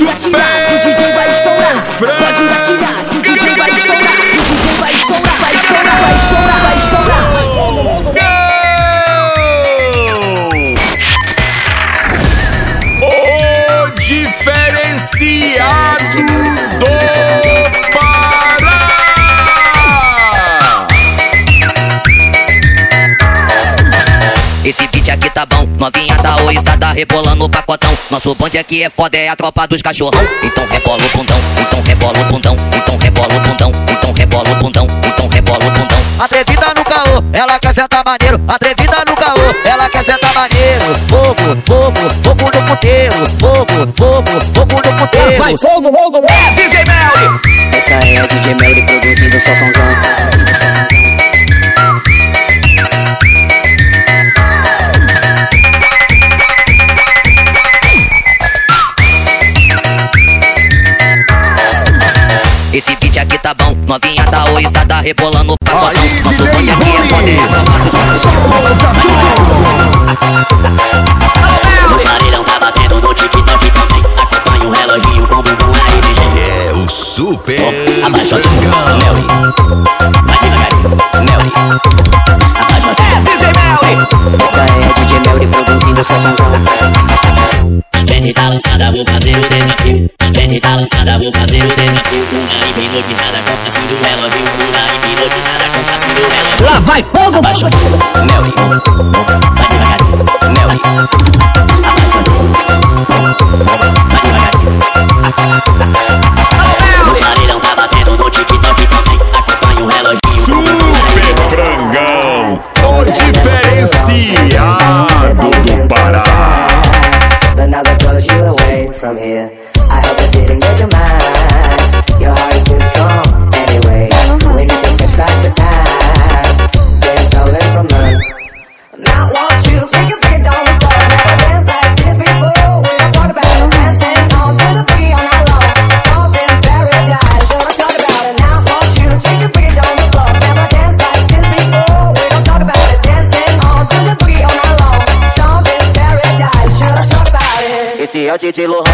Bang! rebolando o pacotão. Nosso bonde aqui é foda, é a tropa dos cachorrão. Então rebola o bundão, então rebola o bundão, então rebola o bundão, então rebola o bundão, então rebola o bundão. Atrevida no calor, ela quer sentar maneiro. Atrevida no calor, ela quer sentar maneiro. Fogo, fogo, fogo no puteiro. Fogo, fogo, fogo no puteiro. Vai, fogo, fogo, é DJ Melly. Essa é a DJ Melly produzindo só sonzão. que tá bom. Novinha da oiva, rebolando o pacotão. Nosso bonde aqui é poder, tomado. Paredão tá batendo no tic-tac também. Acompanha o reloginho com o bumbum aí de É o super. Abaixa Oh, abaixote. Melly. Vai devagarinho. Melly. Abaixa o tio. É DJ Melly. Essa é a DJ Melly produzindo sua chanzão gente tá lançada, vou fazer o desafio. gente tá lançada, vou fazer o desafio. Uma hipnotizada com passinho do relógio. Luna hipnotizada com passinho do relógio. Lá vai fogo! Abaixo, mel DJ Lil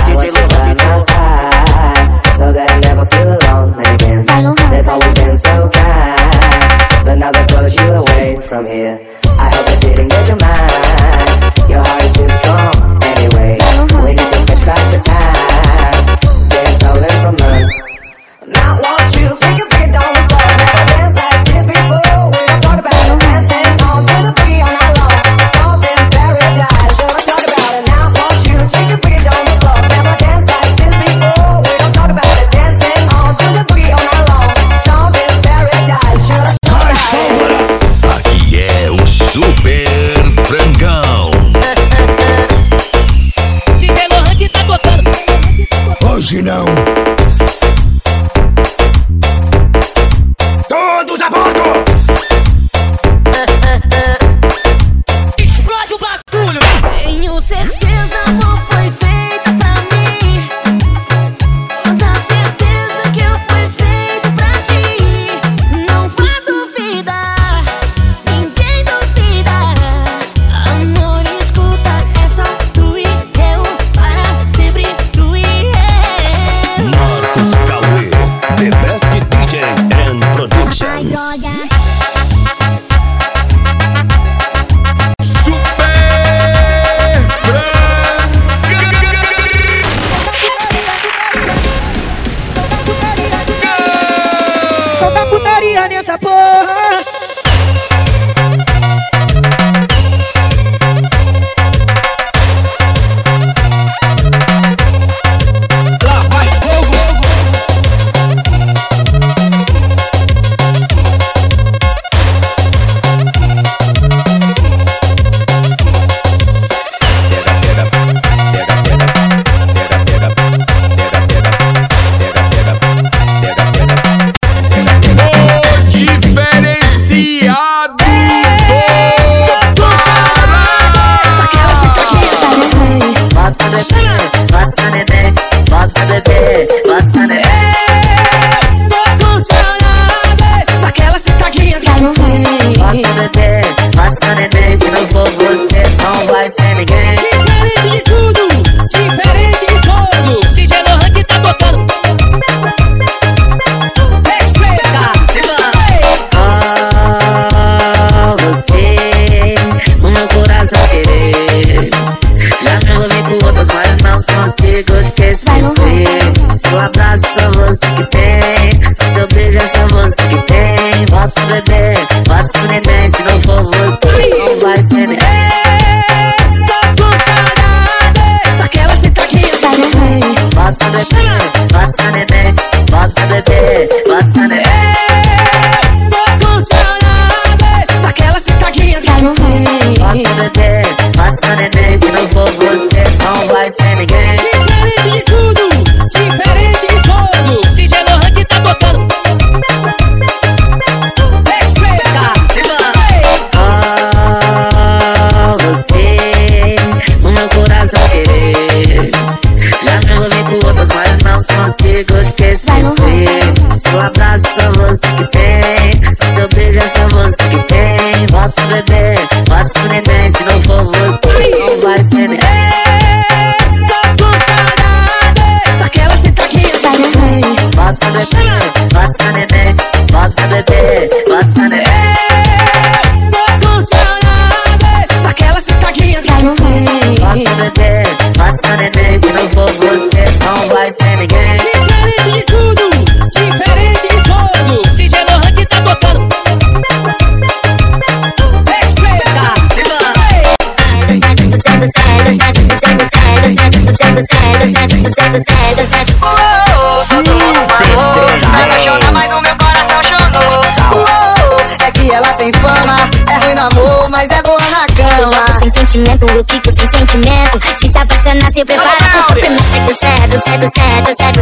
apaixonar, se prepara pro sofrimento.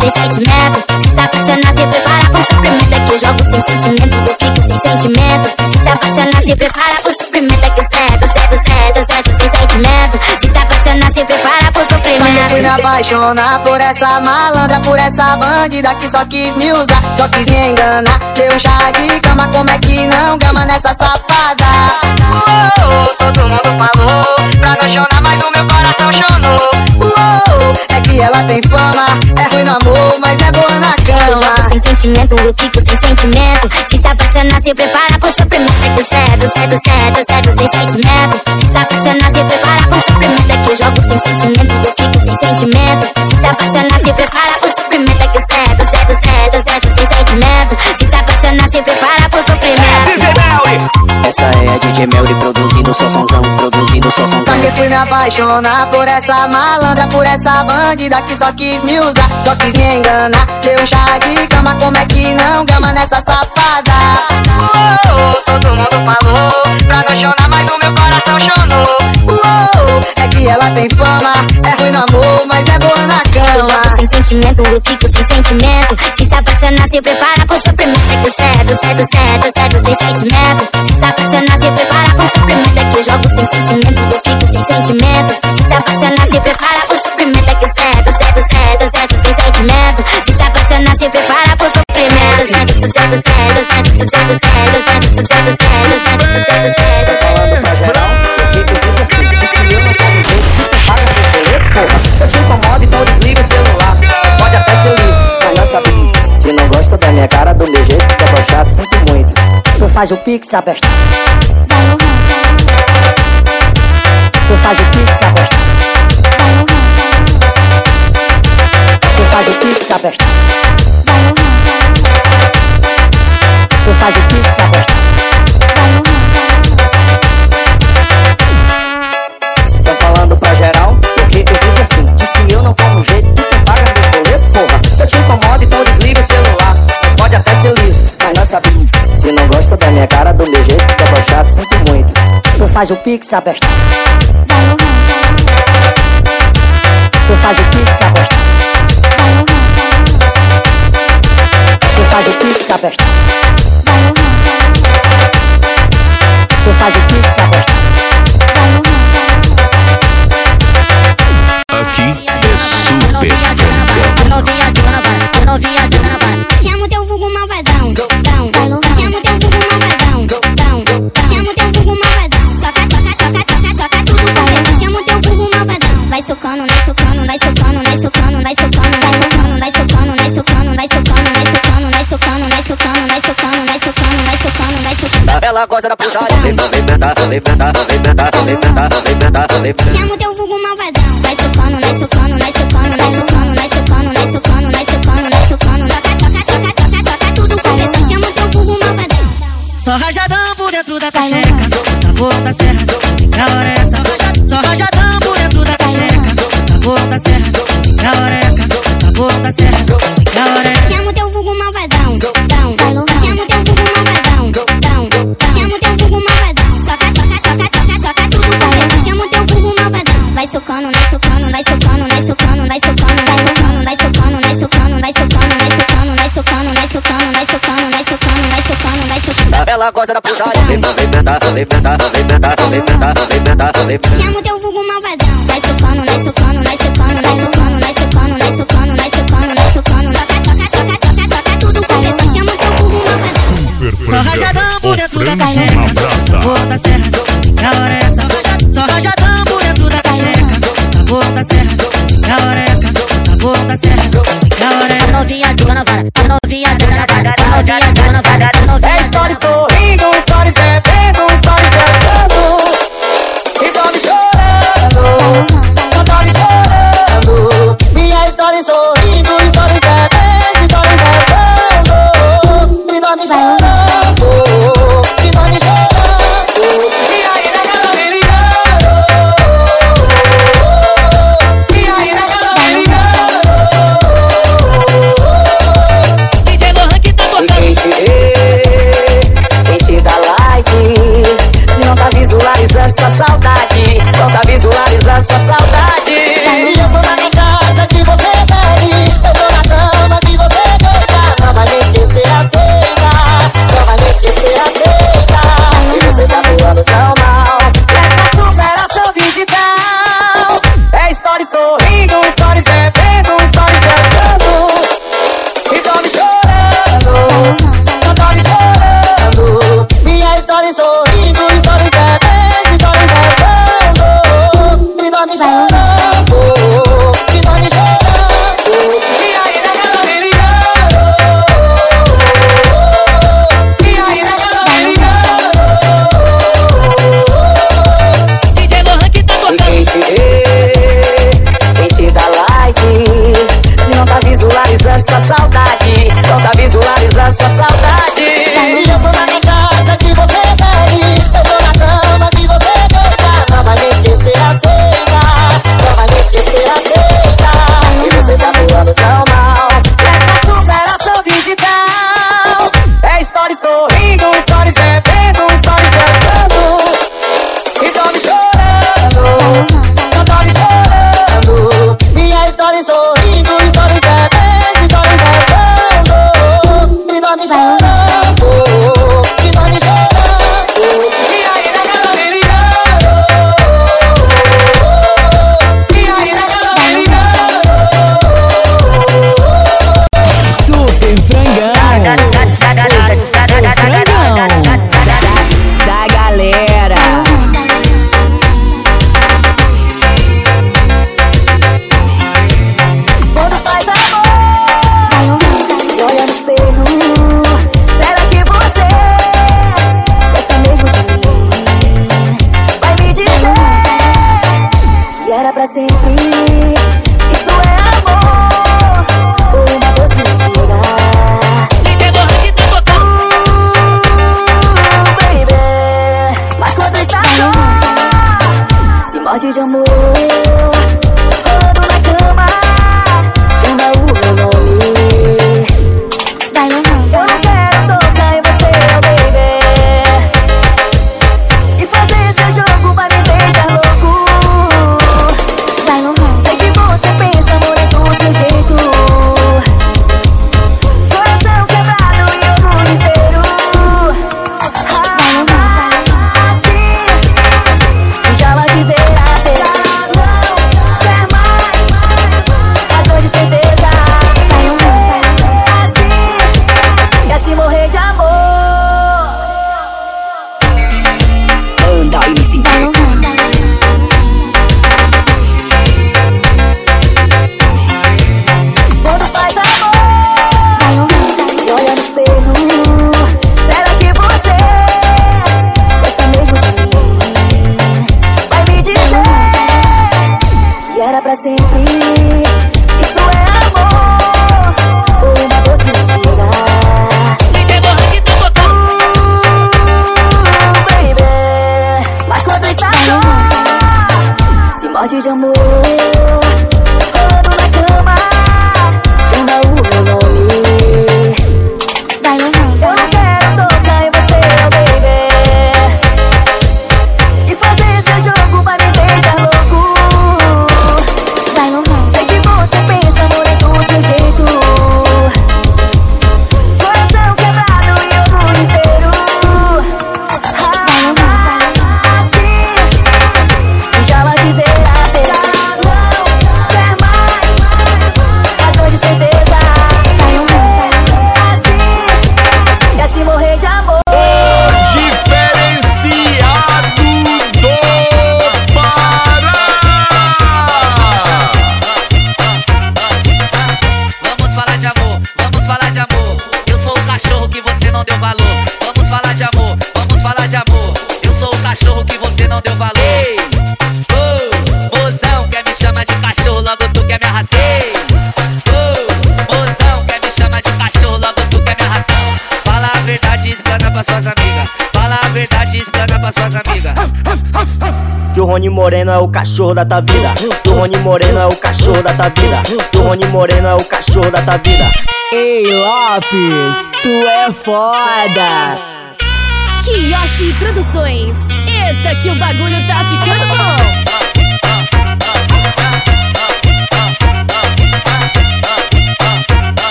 Sem sentimento. Se se apaixonar, se prepara pro sofrimento. É que eu jogo sem sentimento, eu sem sentimento. Se se apaixonar, se prepara pro sofrimento. É que certo, certo, certo, certo, sem sentimento. Se se apaixonar, se prepara fui me apaixonar por essa malandra, por essa bandida que só quis me usar, só quis me enganar. Deu um chá de cama, como é que não gama nessa safada? Uou, todo mundo falou pra não chorar, mas o meu coração chonou. Uou, é que ela tem fama, é ruim no amor, mas é boa na Eu jogo cama. sem sentimento, eu quico sem sentimento. Se se apaixonar, se prepara pro sofrimento. Certo, certo, certo, certo, certo, sem sentimento. Se se apaixonar, se prepara pro sofrimento. É que eu jogo sem sentimento, eu quico sem sentimento. Se se apaixonar, se prepara pro sofrimento. É que certo, certo, certo, certo, sem sentimento. Se se apaixonar, se prepara pro sofrimento. Essa é a DJ Melly produzindo só sonzão, produzindo só Só sonzão. que eu fui me apaixonar por essa malandra, por essa bandida que só quis me usar, só quis me enganar. Deu um chá de cama, como é que não gama nessa safada? Uou, todo mundo falou pra não chorar, mas o meu coração chonou. Uou, é que ela tem fama, é ruim no amor, mas é boa na Eu jogo cama. sem sentimento, eu quico sem sentimento. Se se apaixonar, se prepara pro sofrimento. Certo, certo, certo, certo, certo, sem sentimento. Se se apaixonar, se prepara pro sofrimento. É que eu jogo sem sentimento, eu quico sem sentimento. Se se apaixonar, se prepara pro sofrimento. É que certo, certo, certo, certo, sem sentimento. Se se apaixonar, se prepara pro sofrimento. Certo, certo, certo, certo, certo, certo, certo, certo, certo, certo, certo, certo. Falando pra geral, eu digo, eu assim, que eu não tenho jeito, tu paga meu boleto, porra. Se eu te incomodo, então desliga o celular. Mas pode até ser liso, mas não sabe. Se não gosta da minha cara, do meu jeito, é broxado, sinto muito. Tu faz o pix, abesta Tu faz o pix, abesta Tu faz o pix, abesta Tu faz o pix, abesta Tô falando pra geral, porque eu digo assim, diz que eu não como jeito, tu que paga meu boleto, porra. Se eu te incomodo, então faz o pix, abesta Tu faz o pix, abesta Tu faz o pix, abesta Tu faz o pix, abesta Aqui é Super Frangão. Chama o teu ela gosta da putaria. Vem sentar, vem pra vem sentar, vem sentar, vem pra vem sentar. Chama o teu vulgo malvadão. Vai tocando, vai tocando, vai tocando, vai tocando, vai tocando, vai tocando, vai tocando, vai tocando. Toca, toca, toca, toca, toca tudo com pressão. Chama o teu vulgo malvadão. Só rajadão por dentro da cacheca. Sabor da serra. Que hora é essa? Só rajadão por dentro da cacheca. Sabor da serra. Que hora é essa? Sabor da serra. Que hora é essa? Chama o teu vulgo malvadão. Dão, vai louco. socando, vai socando, vai socando, vai socando, vai socando, vai socando, vai socando, vai socando, vai socando, vai socando, vai socando, vai socando, vai socando, vai socando, vai socando, vai socando. vai socando, vai socando, vai socando, vai socando, vai socando, vai socando, o socando, vai socando, Vai socando, vai socando, vai socando, vai socando, vai socando, vai socando, vai socando, vai socando. Toca, toca, toca, toca, toca tudo completo. Chama o teu vulgo malvadão. Só rajadão por dentro da carreira. Vou da serra, da orelha. essa serra. Na hora é novinha, joga na. A novinha, joga na. A novinha, joga na sou socando. Rony Moreno é o cachorro da tua vida. Que o Rony Moreno é o cachorro da tua vida. Que o Rony Moreno é o cachorro da tua vida. Ei, Lopes, tu é foda! Kiyoshi Produções. Eita, que o bagulho tá ficando bom!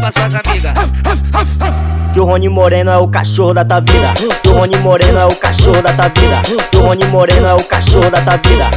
Pra suas amigas. Que o Rony Moreno é o cachorro da tua vida. Que o Rony Moreno é o cachorro da tua vida. Que o Rony Moreno é o cachorro da tua vida.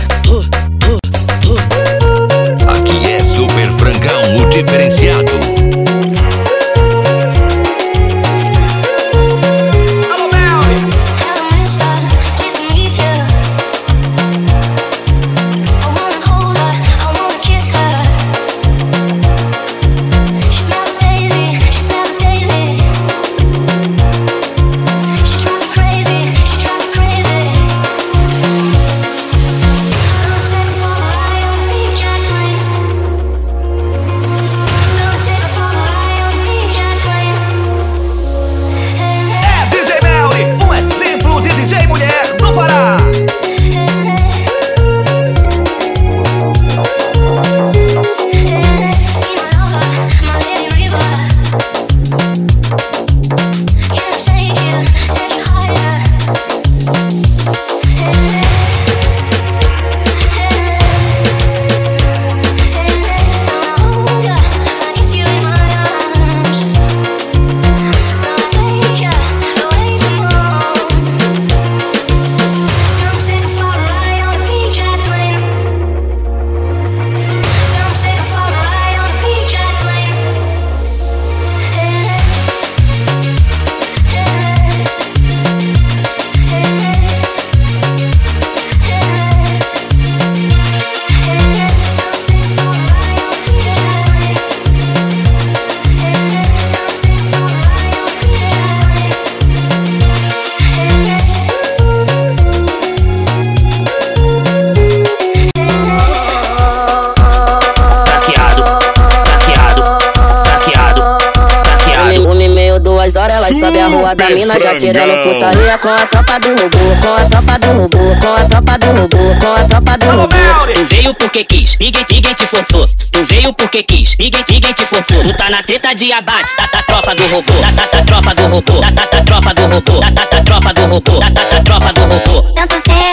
Da mina Já querendo putaria com a tropa do robô Com a tropa do robô, com a tropa do robô Com a tropa do robô Tu veio porque quis, ninguém, ninguém te forçou. Tu veio porque quis, ninguém, ninguém te forçou. Tu tá na treta de abate, da, da tropa do robô, da, da, da tropa do robô, da, da, da tropa do robô, da, da, da tropa do robô, da, da, da tropa do robô. Sento, sento,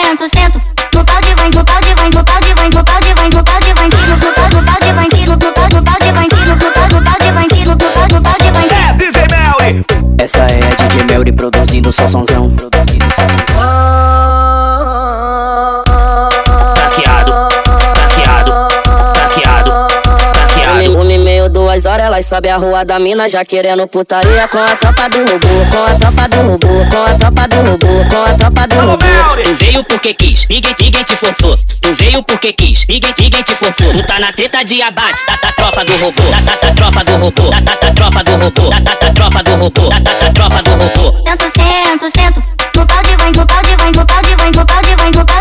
só sonzão. Duas horas, elas sabem a rua da mina Já querendo putaria com a tropa do robô Com a tropa do robô, com a tropa do robô Com a tropa do robô. Tu veio porque quis, ninguém, ninguém te forçou. Tu veio porque quis, ninguém, ninguém te forçou. Tu tá na treta de abate, da, da tropa do robô, da, da, da tropa do robô, da, da, da tropa do robô, da, da, da tropa do robô, da, da, da tropa do robô. Sento, sento, sento No pau de vai, no pau de vai, no pau de vai, no pau de vai, no pau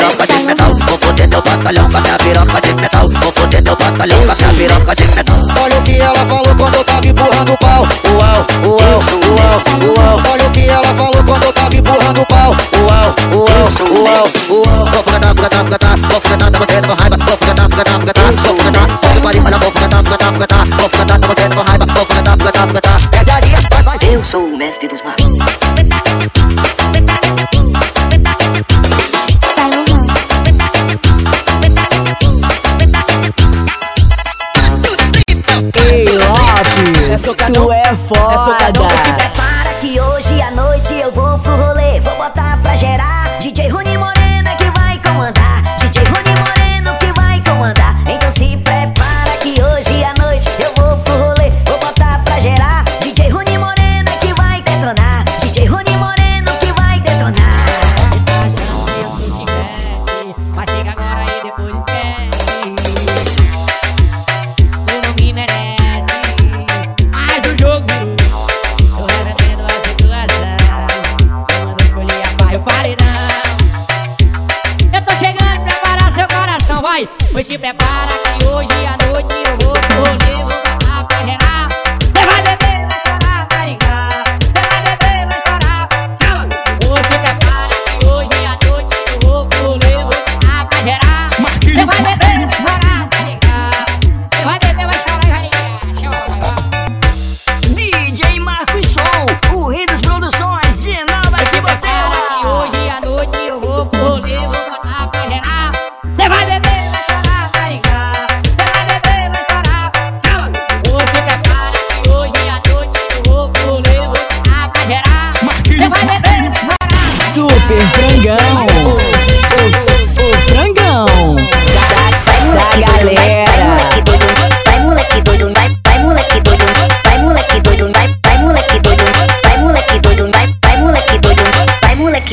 Rasta Tu é foda.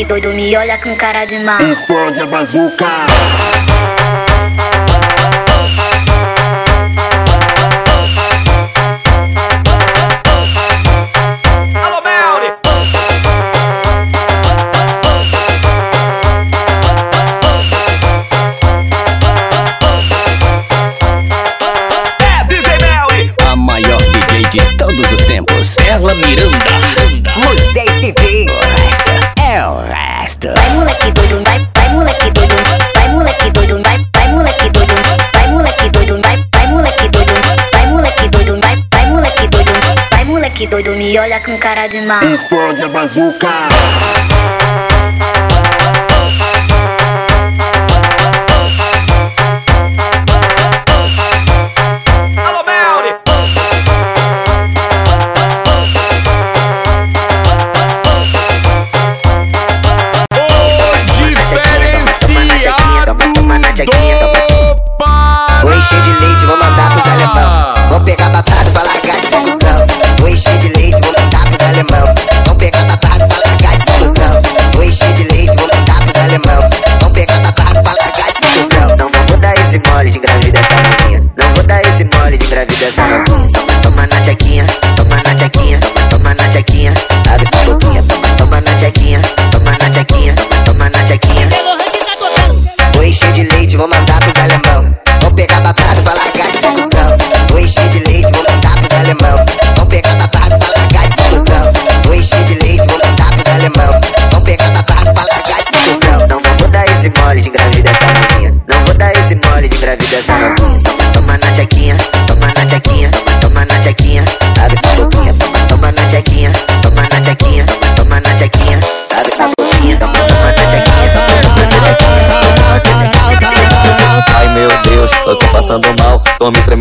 doido me olha com cara de mal. Esconde a bazuca. Alô, Mel. É DJ Melri, a maior DJ de todos os tempos. Ela Miranda. que doido me olha com cara de mal. Explode a bazuca.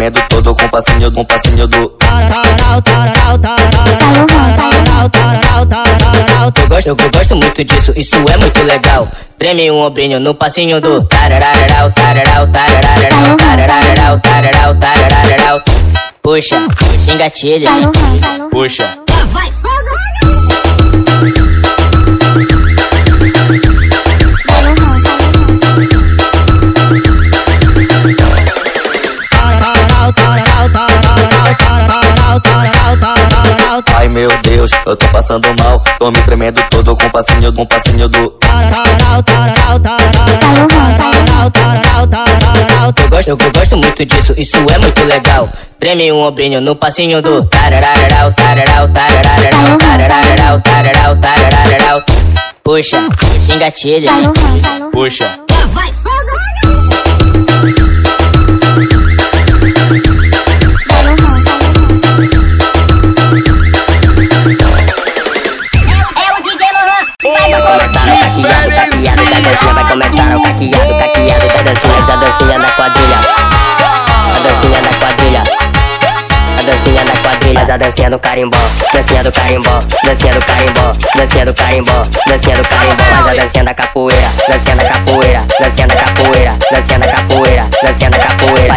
Tremendo todo com passinho, com o passinho do. Eu gosto, eu gosto muito disso, isso é muito legal. Treme um ombrinho no passinho do tarararau, tararau, tarararau, tarararau, tararau, tarararau. Puxa, engatilha, puxa. Ai Deus, eu tô passando mal. Tô me tremendo todo com passinho, com passinho do. Eu gosto, eu gosto muito disso, isso é muito legal. Treme um ombrinho no passinho do tarararau, tararau, tarararau, tarararau, tararau, tarararau. Puxa, engatilha, puxa. Vai começar o caqueado, caqueado da dancinha, a dancinha da quadrilha. A dancinha da quadrilha. A dancinha da quadrilha, a dancinha do carimbó, dancinha do carimbó, dancinha do carimbó, dancinha do carimbó, dancinha do carimbó, a dancinha da capoeira, dancinha da capoeira, dancinha da capoeira, dancinha da dancinha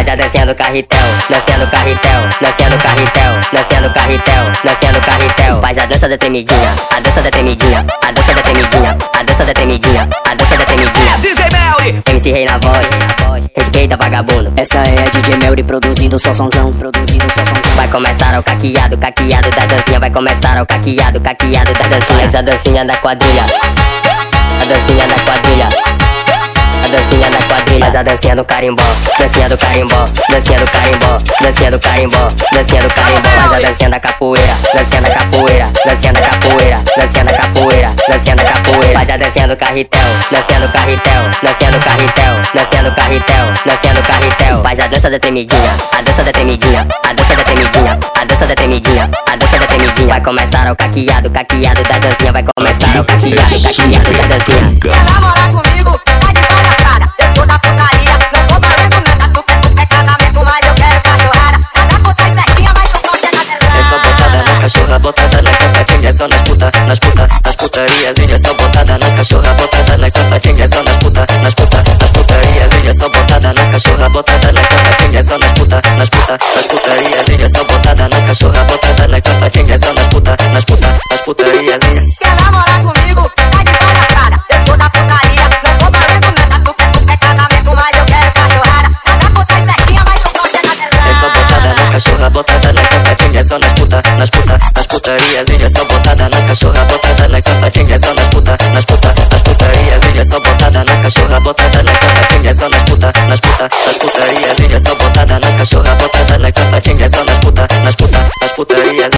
da capoeira, faz a dancinha do carretel, dancinha do carretel, dancinha do carretel, dancinha do carretel, dancinha do carretel, faz a dança da temidinha, a dança da temidinha, a dança da temidinha, a dança da temidinha, a dança da temidinha. DJ Melly! MC Rei na voz, respeita vagabundo. Essa é a DJ Melry produzindo só sonzão, produzindo só sonzão. Vai começar o caqueado, caqueado da dancinha. Vai começar o caqueado, caqueado da dancinha. Essa dancinha da quadrilha. A dancinha da quadrilha. Dancinha da quadrilha. Faz a dancinha do carimbó. Dancinha do carimbó. Dancinha do carimbó. Dancinha do carimbó. Dancinha do carimbó. Faz a dancinha da capoeira. Dancinha da capoeira. Dancinha da capoeira. Dancinha da capoeira. Dancinha da capoeira. Faz a dancinha do carretel. Dancinha do carretel. Dancinha do carretel. Dancinha do carretel. Dancinha do carretel. Faz a dança da temidinha. A dança da temidinha. A dança da temidinha. A dança da temidinha. A dança da temidinha. Vai começar o caqueado, caqueado da dancinha. Vai começar o caqueado, caqueado da dancinha. Quer namorar comigo? Tá de nas puta, nas puta, nas putarias. É só botada na cachorra, botada nas sapatinha, só nas puta, nas puta, nas putarias. É só botada na cachorra, botada nas sapatinha, só nas puta, nas puta, nas putarias. É só botada na cachorra, botada nas sapatinha, só nas puta, nas puta, nas putarias. Quer namorar comigo? Tá de palhaçada. Eu sou da putaria, não tô valendo nada. Quer, tu quer casamento, mas eu quero cachorrada. Cada puta é certinha, mas eu gosto é da É só botada na cachorra, botada nas sapatinhas, só nas puta, nas puta, nas putarias. E é só botada na cachorra, botada nas sapatinhas, só nas puta, nas puta, nas putarias. E é botada na cachorra, botada nas sapatinhas, só nas puta, nas puta, nas putarias. E é botada na cachorra, botada nas sapatinhas, só nas puta, nas puta, nas putarias.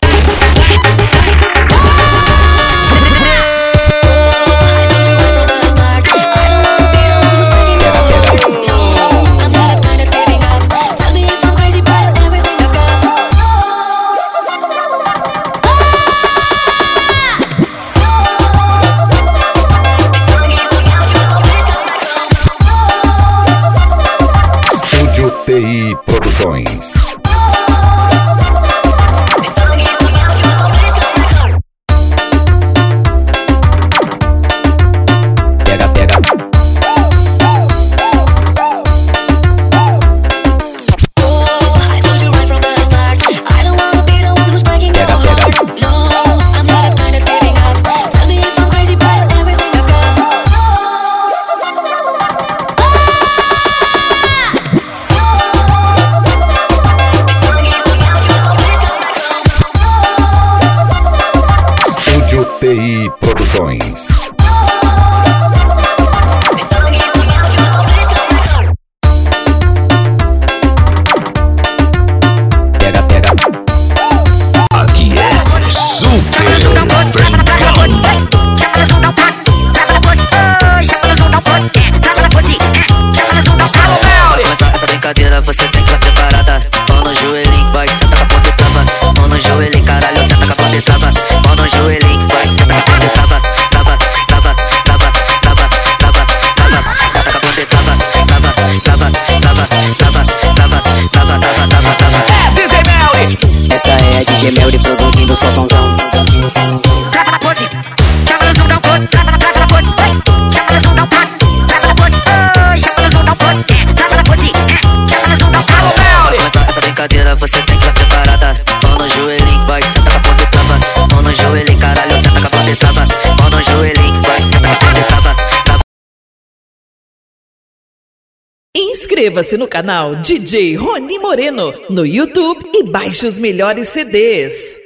Inscreva-se no canal DJ Rony Moreno no YouTube e baixe os melhores CDs.